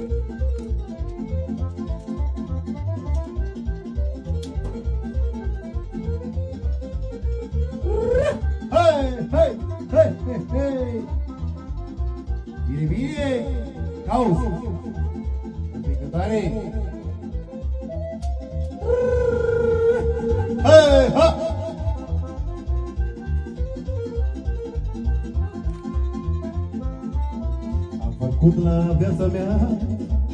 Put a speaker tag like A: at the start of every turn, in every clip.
A: Hei, hei, hei, hei, hei! Bine, bine! Cauți! Un pic tare! Hei, ha! Am făcut la viața mea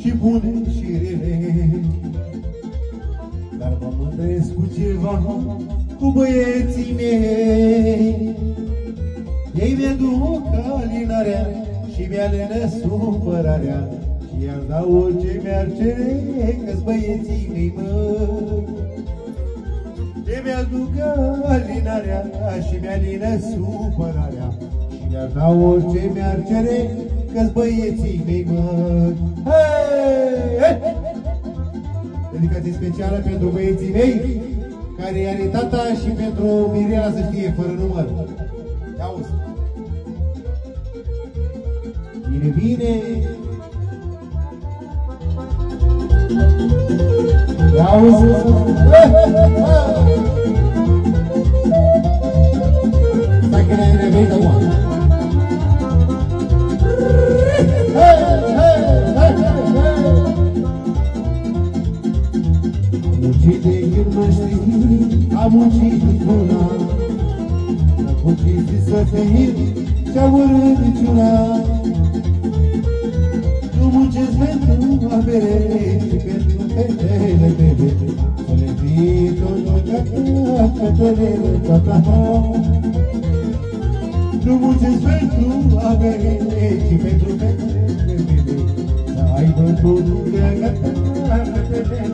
A: și bune și rele Dar mă mândresc cu ceva cu băieții mei. Ei mi-aduc alinarea și mi-alenă supărarea Și i-ar da orice mi-ar cere că-s băieții mei mă. Ei mi-aduc alinarea și mi-alină supărarea Și mi-ar da orice mi-ar cere că-s băieții mei mă. Hei! Hei! Dedicație specială pentru băieții mei care i tata și pentru Mirela să știe, fără număr. Ia auzi. Bine, bine. Ia auzi. de când mă știi, am muncit într-una Am muncit și să fie ce-am urât niciuna Nu muncesc pentru avere și pentru fetele bebe Să le fie tot ca fetele tata Nu muncesc pentru avere și pentru fetele bebe Să aibă totul de gata fetele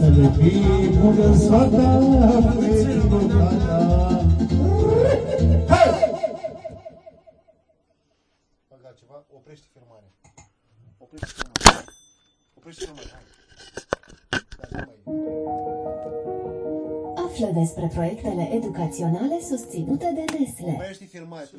A: Să le fie bună soata, băieții bună soata băieții cu tata
B: Băga ceva, oprește filmarea. Oprește filmarea. Oprește filmarea, hai. Da, nu mai.
C: Află despre proiectele educaționale susținute de Nestle.
B: Oprește filmarea, te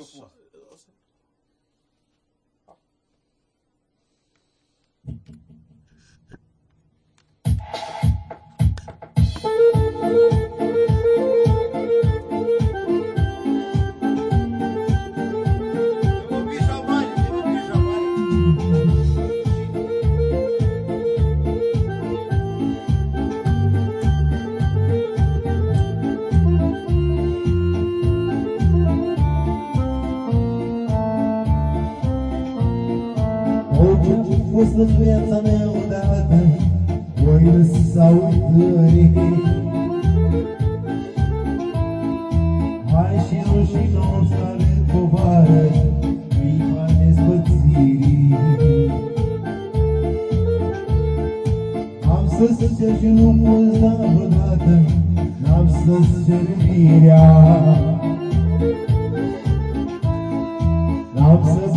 A: Orice ce fost în viața mea odată Voi lăsa uitării Hai și nu și nu să râd povară Clipa despățirii Am să-ți cer și nu poți da vreodată N-am să-ți cer iubirea. N-am să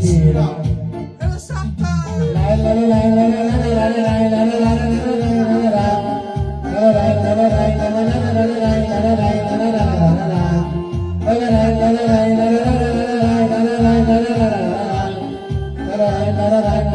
A: la la la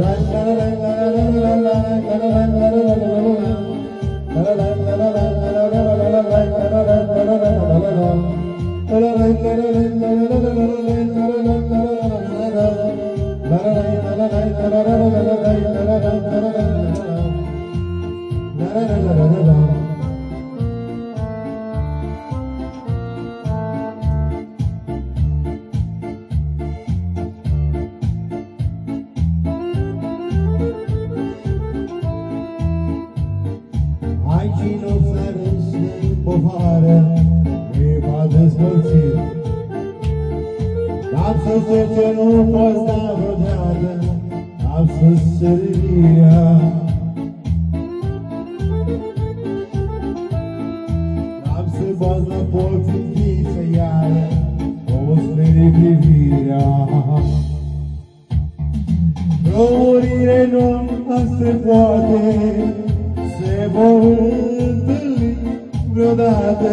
A: Ranga Ranga تكنوا قلنا بدعنا عفو السرية عبس بازنا بوت في سيارة ووصلني بفيرة Rory renon se poate Se vor întâlni vreodată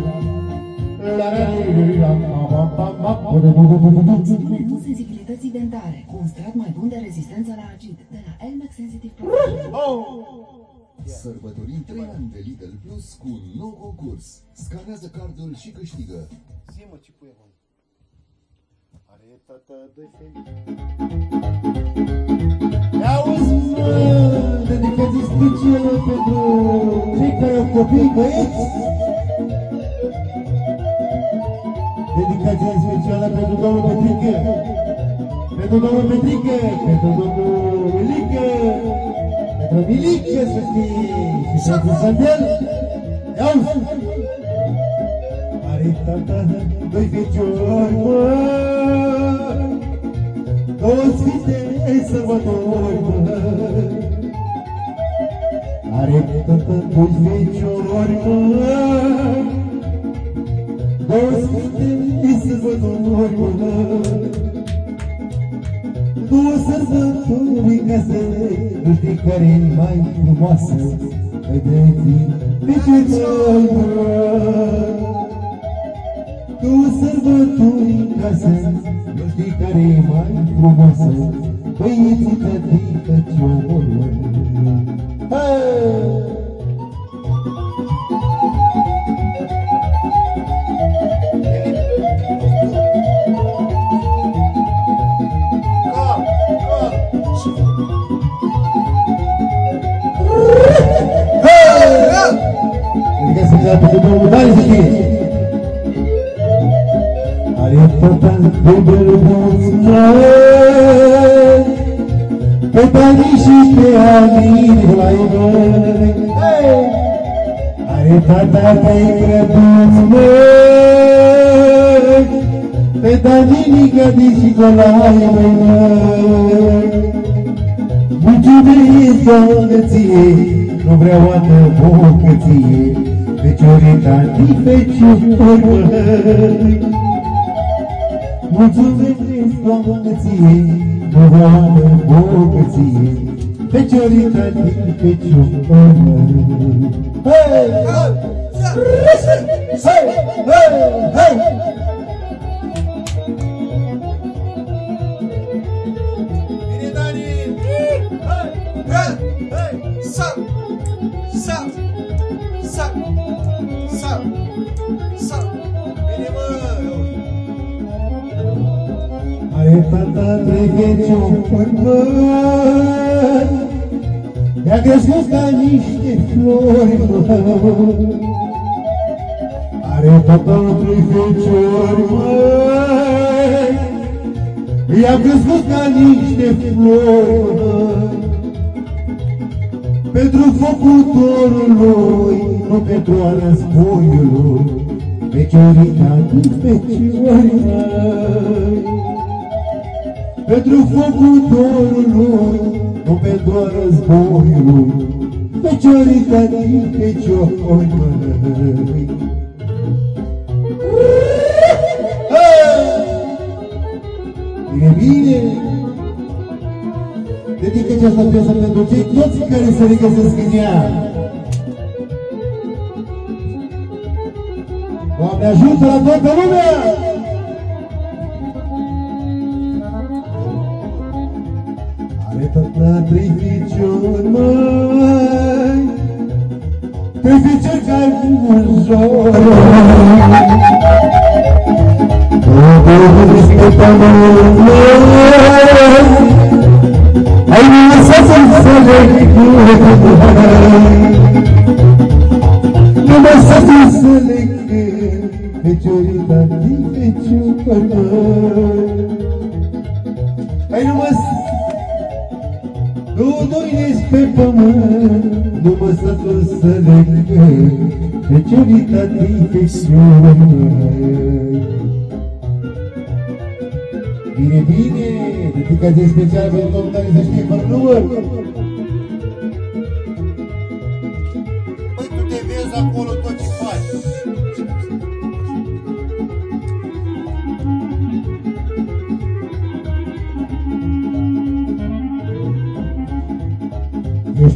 B: nici
C: Nu sensibilității dentare, cu un strat mai bun de rezistență la acid, de la Elmex Sensitive Protection.
D: Sărbătorim 3 ani de Lidl Plus cu un nou concurs. Scanează cardul și câștigă.
B: Zi mă, ce puie bun. Are tata doi fei.
A: Auzi, mă, dedicație specială pentru cei care au copii băieți. Dedicație specială pentru domnul Petrică, pentru domnul Petrică, pentru domnul Milică, pentru Milică, să știi, și pentru Sandel. Auzi, are tata doi feciori, mă, două sfinte sărbători, mă. Are tata doi feciori, mă, Господи, Иисуса Твоего, Dusă sătului casele, nu știi care-i mai frumoasă de tine, de ce mai Tu sărbături casele, nu știi mai frumoasă, băiețită din căciorul. Pe Dani și pe Alin la măi Are tata de grăbuți măi. Pe Daninica de Nicolai măi Mulțumesc, Doamne, ție, nu vreau altă bogăție, Feciorita, ni feciori, măi. Mulțumesc, Doamne, ție, nu vreau altă bogăție, Feciorita, ni feciori, măi. Hei! Hei! Hei! Hei!
B: Bine, Dani! Hei!
A: Mi-a crescut ca niște flori, măi. Are tata trei feciori, măi, Mi-a crescut ca niște flori, măi. Pentru focul dorului, nu pentru a războiului, Feciorita din feciori, măi. Pentru focul dorului, nu pentru a războiului, Feciorita din feciori, măi. Bine, bine! Dedic această piesă pentru cei toți care se regăsesc în ea. Doamne ajută la toată lumea! Are tata trei ficiori, măi, Trei ficiori care fumă joi. Todos que estamos Ai nu să se înțeleg Nu mă să se înțeleg Feciorita din fecioră Ai nu mă să Nu doinezi pe pământ Nu mă să se înțeleg Feciorita din fecioră Bine, bine, dedicație specială pentru domnul care să știe fără număr.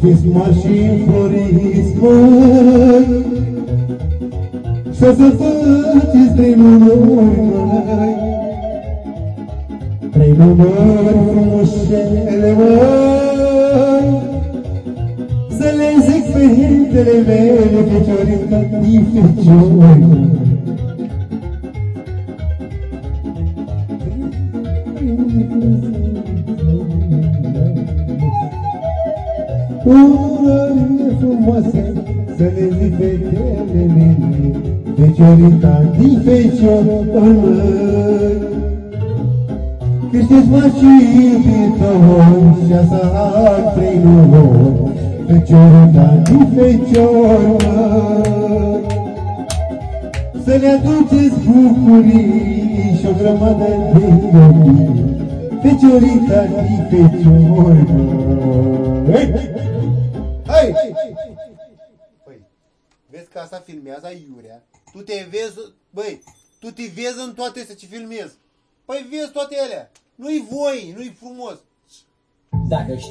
A: Ești mari și înfloriți, măi, Să să faceți trei lunori, măi, Trei lunori frumușele, măi, Să le zic fetele mele, feciorica din feciori, măi. Ururile frumoase Să le zic fetele mele Feciorita din feciori măi Că știți mă și iubitor Și asta trei lunori Feciorita din feciori măi Să le aduceți bucurii Și o grămadă de iubiri Feciorita din feciori măi
B: vezi că asta filmează aiurea. Tu te vezi, băi, tu te vezi în toate astea ce filmezi. Păi vezi toate alea. Nu-i voi, nu-i frumos.
E: Dacă știi